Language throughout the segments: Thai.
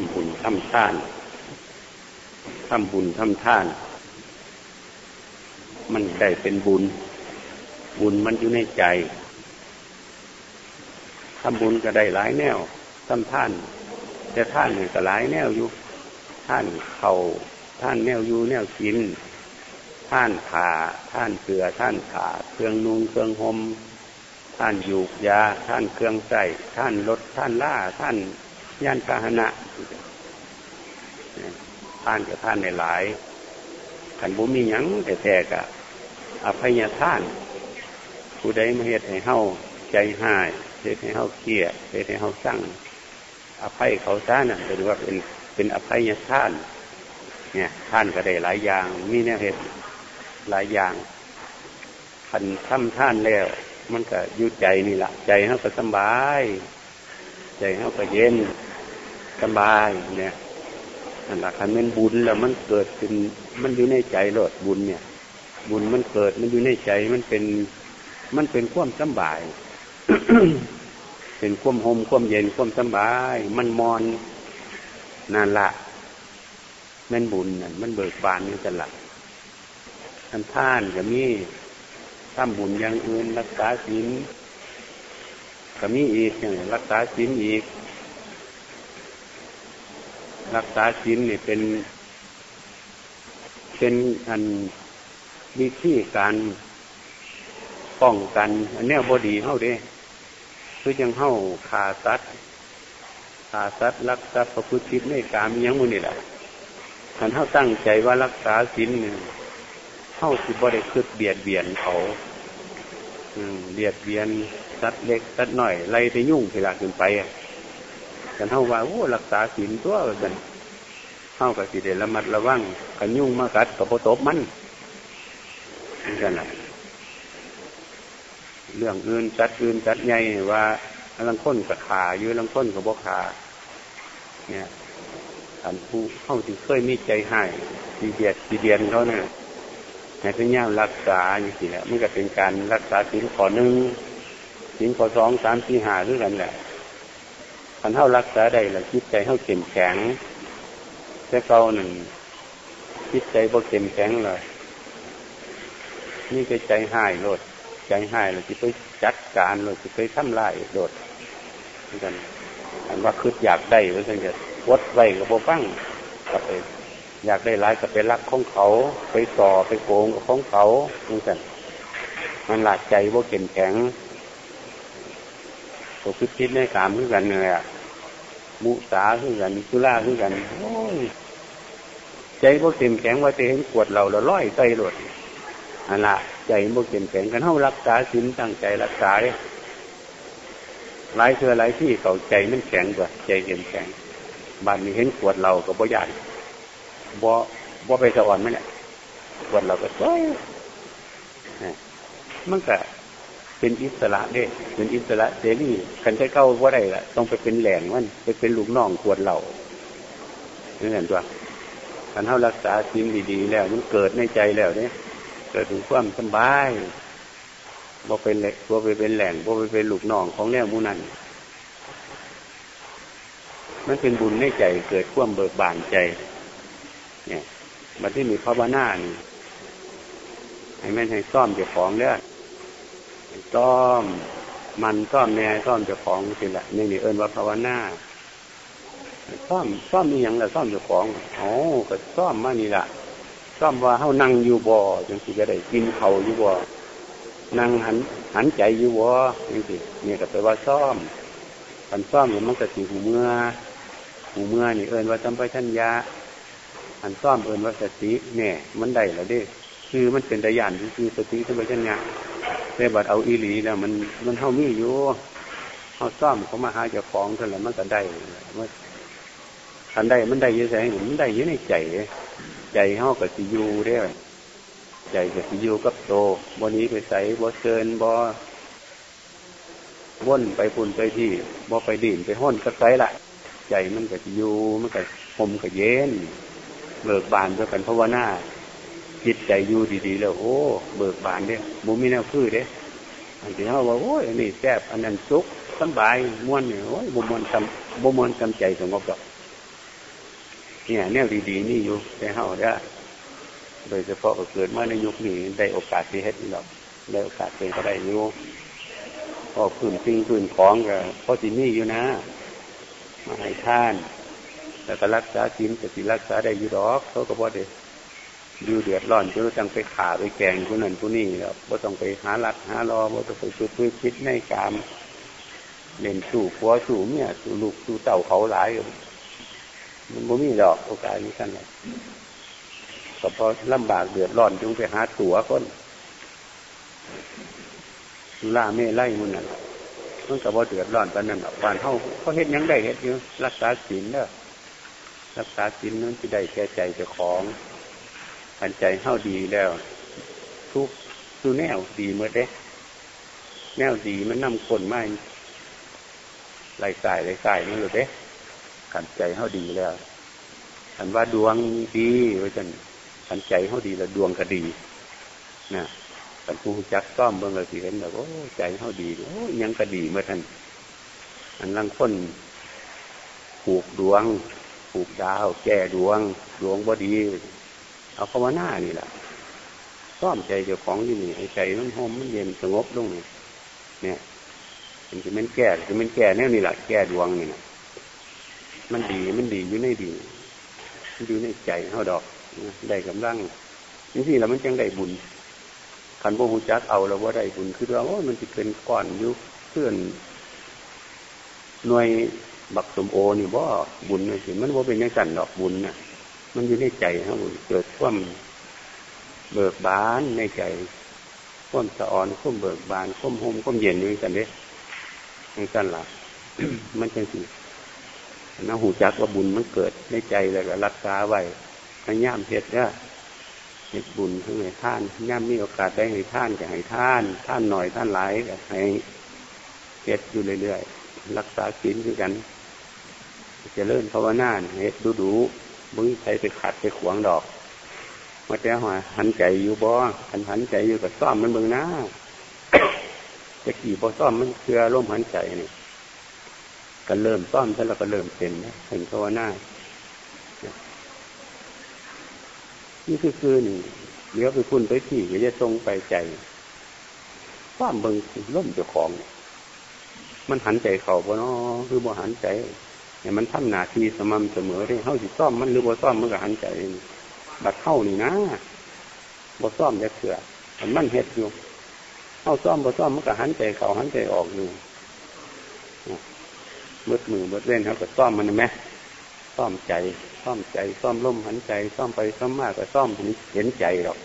ำบุญทำท่านทำบุญทำท่าน มันได้เป็นบุญ บุญมันอยู่ในใจทำบุญก็ได้หลายแนวทำท่าน แต่ท่านก็หลายแนวอยู่ ท่านเขาท่านแนวอยู่แนวกิน ท่านขาท่านเกลือท่านขาเครื่องนุ่งเครื่องห่มท่านยูกยา ท่านเครื่องใส่ท่านรถท่านล่าท่าน ยานพาหนะท่านกับท่านในหลายขันบุมีหยังแต่แท้กะอภัยท่าน ผู้ใดมาเหตุให้เฮาใจหายเหตุให้เฮาเครียดเหตุให้เฮาสั่งอภัยเขาท่านน่ะถือว่าเป็นเป็นอภัยท่าน เนี่ยท่านก็ได้หลายอย่างมีเนี่ยเหตุหลายอย่างขันทำท่านแล้ว มันก็ยุ่ใจนี่แหละใจเขาก็สบาย ใจเขาก็เย็น สบายเนี่ยนั่นแหละคันเป็นบุญแล้วมันเกิดเป็นมันอยู่ในใจโลดบุญเนี่ย บุญมันเกิดมันอยู่ในใจมันเป็น มันเป็นความสบาย เป็นความหมความเย็นความสบาย มันมอนนั่นละแม่นบุญนั่นมันเบิกบานนี่จะหลักท่านท่านก็มีทำบุญอย่างอื่นรักษาศีลก็มีอีกอย่างรักษาศีลอีก รักษาศีลนี่เป็น เป็นอันวิธีการป้องกัน อันนี้บอดีเข้าเด้คือยังเข้าขาสัตขาสัตรักทรัพย์ประพฤติผิดในการมียังมือนี่แหละท่านเขาตั้งใจว่ารักษาศีลหนึ่งเข้าสิบ่ได้คืดเบียดเบียนเขาเบียดเบียนสัตว์เล็กสัตว์หน่อยไล่ไปยุ่งเวลาขึ้นไป กันเท่าว่าโอ้รักษาศีลตัวกันเข้ากับสิเดละมัดระวังกันยุ่งมากัดกับโปตบมันนี่กันแหละเรื่องอื่นจัดอื่นจัดใหญ่ว่าลังค้นกับขาอยู่ลังค้นกับบกขาเนี่ยอันผู้เข้าที่เคยมีใจให้ดีเดียดดีเดียนเขาเนี่ยในพระเจ้ารักษาอย่างนี้แหละมันก็เป็นการรักษาศีลข้อหนึ่งศีลข้อสองสามสี่ห้าด้วยกันแหละ คันเท่ารักษาได้ละคิดใจเท่าเข้มแข็งแต่เขาหนึ่งคิดใจบ่เข้มแข็งเลยนี่ก็ใจหายโลด ใจหายเลยที่ไปจัดการเลยที่ไปทำลายโดดกันอันว่าคืดอยากได้หรือสังเกตวัดไว้กับโบฟังก็ไปอยากได้ร้ายก็ไปรักของเขา ไปต่อไปโกงกับของเขานี่กันมันหลักใจว่าเข็มแข็งตัวคิดคิดในกามขึ้นกันเลยอะ มุสาขึ้นกันสุราขึ้นกันโอ้ยใจว่าเข็มแข็งว่าจะเห็นขวดเราล้วร้อยใจหลดอันละใจว่าเข็มแข็งกันเท่ารักษาศีลตั้งใจรักษาหลายเทือหลายที่เขาใจมันแข็งกว่าใจเข็มแข็งบ้านนี้เห็นขวดเรากับบ่ยานบ่บ่ไปสะอ่อนไหมเนี่ยขวดเราก็สวยมันก็ เป็นอิสระเด้เป็นอิสระเสรีคันใช้เข้าว่าได้ละต้องไปเป็นแหล่งมันไปเป็นลูกน้องขวดเรานี่เห็นตัวคันเท่ารักษาสิ่งดีๆ แล้วมันเกิดในใจแล้วเนี่ยเกิดถึงความสบายบ่เป็นเหล็กบ่ไปเป็นแหล่งบ่ไปเป็นลูกน้องของแนวมูนันมันเป็นบุญในใจเกิดความเบิกบานใจ เนี่ยมันที่มีภาวนานี่ให้แม่ให้ซ่อมเจ้าของเด้อ ซ่อม มันซ่อมแน่ซ่อมเจ้าของสิละนี่นี่เอิญว่าภาวนาซ่อมซ่อมมีอย่างละซ่อมเจ้าของโอ้ก็ซ่อมมานี่ละซ่อมว่าเฮานั่งอยู่บ่อจังสิจะได้กินเขาอยู่บ่อนั่งหันหันใจอยู่บ่อจังสิเนี่ยก็แปลว่าซ่อมมันซ่อมเนี่ยมันก็สิหูเมื่อหูเมื่อนี่เอิญว่าจำไปชัญญาอันซ่อมเอิญว่าสติเนี่ย มันได้แล้วเด้ คือมันเป็นตะยานคือสติจำไปชัญญา แต่บัดเอาอีหลีแล้วมันมันเท่ามีอยู่เขาซ่อมเขามาหาเจ้าของเท่าไหร่มันก็ได้มันคันได้มันได้เยอะแสงมันได้เยอะในใจ ใจเขากับสิยูได้ใจกับสิยูกับโตบนนี้ไปใส่บ่เชิญบ่ว่นไปปุ่นไปที่บ่ไปดิ่นไปห้นก็ไซละใจมันก็อยู่มันก็ผมก็เย็นเบิกบานด้วยกันภาวนา จิตใจอยู่ดีๆ แล้ว โอ้ เบิกบานเด้บุมีแนวพื้เด้อันที่เขาว่าโอ้ยอันนี้แซ่บอันนั้นสุกสบายม้วนเนี่ยโอ้ยบุมวนทำบุมวนทำใจสงบกับเนี่ยแนวดีๆนี่อยู่ในเฮาเด้โดยเฉพาะเกิดมาในยุคนี้ได้โอกาสที่เฮ็ดนี่หรอกได้โอกาสเป็นก็ได้อยู่พอพื้นสิ่งพื้นของก็พอที่นี่อยู่นะ มาให้ท่านแต่ก็รักษาศีลแต่สิรักษาได้อยู่ดอกเขาก็บอเด็ อยู่เดือดร้อนจนต้องไปขาไปแกงคนนั้นคนนี้แล้วบ่ต้องไปหาหลักหารอบ่ต้องไปชุดพื้นคิดในกามเล่นสู่ผัวสู่เมียสู่ลูกสู่เต่าเขาหลายมันบ่มีดอกโอกาสนี้กันเลยก็พอลำบากเดือดร้อนจึงไปหาตั๋วคนล่าเม่ไล่มันนั่นมันก็บ่าเดือดร้อนตอนนั้นบ้านเขาเขาเห็นยังได้เห็นอยู่รักษาศีลเด้อรักษาศีลนั้นจะได้แก่ใจเจ้าของ อันใจเข้าดีแล้ว ทุกทุกแนวดีเมื่อเด้แนวดีมันนำคนมาไหลสายไหลสายมันเลยเด้ขันใจเข้าดีแล้วขันว่าดวงดีไว้จนขันใจเข้าดีแล้วดวงก็ดีนะขันผู้จักซ้อมเบื้องเราสิเห็นแบบโอ้ใจเข้าดีโอ้ยังก็ดีเมื่อท่านอันลังคนผูกดวง ผูกดาว แก้ดวง ดวงบ่ดี เอาภาวนานี่แหละซ่อมใจเจ้าของที่นี่ให้ใจมันหอมมันเย็นสงบลงนี่เนี่ยมันจะมันแก่จะมันแก่แน่นี่แหละแก่ดวงนี่นะมันดีมันดีอยู่ในดีมันอยู่ในใจเท่าดอกได้กำลังนี่สิแล้วมันจังได้บุญขันโบหูจักเอาแล้วว่าได้บุญคือว่าโอ้มันจะเป็นก้อนยุคเพื่อนหน่วยบักสมโอนี่ว่าบุญเลยสิมันว่าเป็นยังสั่นดอกบุญน่ะ มันอยู่ในใจครับเกิดความเบิกบานในใจความสะอ่อนความเบิกบานความหมความเย็นอยู่กันเด้ในกันหล่ะมันจังสินะหูจักว่าบุญมันเกิดในใจแล้วก็รักษาไว้พยายามเฮ็ดเนี่ยเฮ็ดบุญทั้งให้ท่านย่ามมีโอกาสได้ให้ท่านก็ให้ท่าน ท่านหน่อยท่านหลายก็ให้เฮ็ดอยู่เรื่อยๆรักษาศีลด้วยกันจะเลิ่นภาวนาเฮ็ดดูดู มึงใช้ไปขัดไปขวางดอกมาแต่หัวหันใจอยู่บ่หันหันใจอยู่กับซ่อมมันเบิ่งหน้าจะขี่พอซ่อมมันเคือร่มหันใจนี่ก็เริ่มซ่อมแล้วก็เริ่มเป็นนะถึงภาวนานี่คือคือหนึ่งเดี๋ยวไปคุณไปขี่ก็จะทรงไปใจซ่อมเบิ่งร่มเจ้าของ มันหันใจเขาบ่เนาะคือบ่หันใจ เนี่ยมันทำหนาทีสม่ำเสมอได้เฮ้าสิซ่อมมันหรือบ่ซ่อมมันก็หันใจบัดเข้านี่นะบ่ซ่อมจะเถื่อมันมันเฮ็ดอยู่เข้าซ่อมบ่ซ่อมมันก็หันใจเข้าหันใจออกอยู่มืดมือมืดเล่นเขาก็ซ่อมมันไหมซ่อมใจซ่อมใจซ่อมล่มหันใจ ซ่อมไปซ่อมมากก็ซ่อมเห็นใจหรอก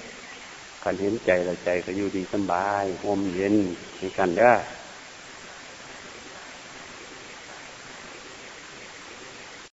ขันเห็นใจเราใจก็อยู่ดีสบายโฮมเย็นในกันเด้อ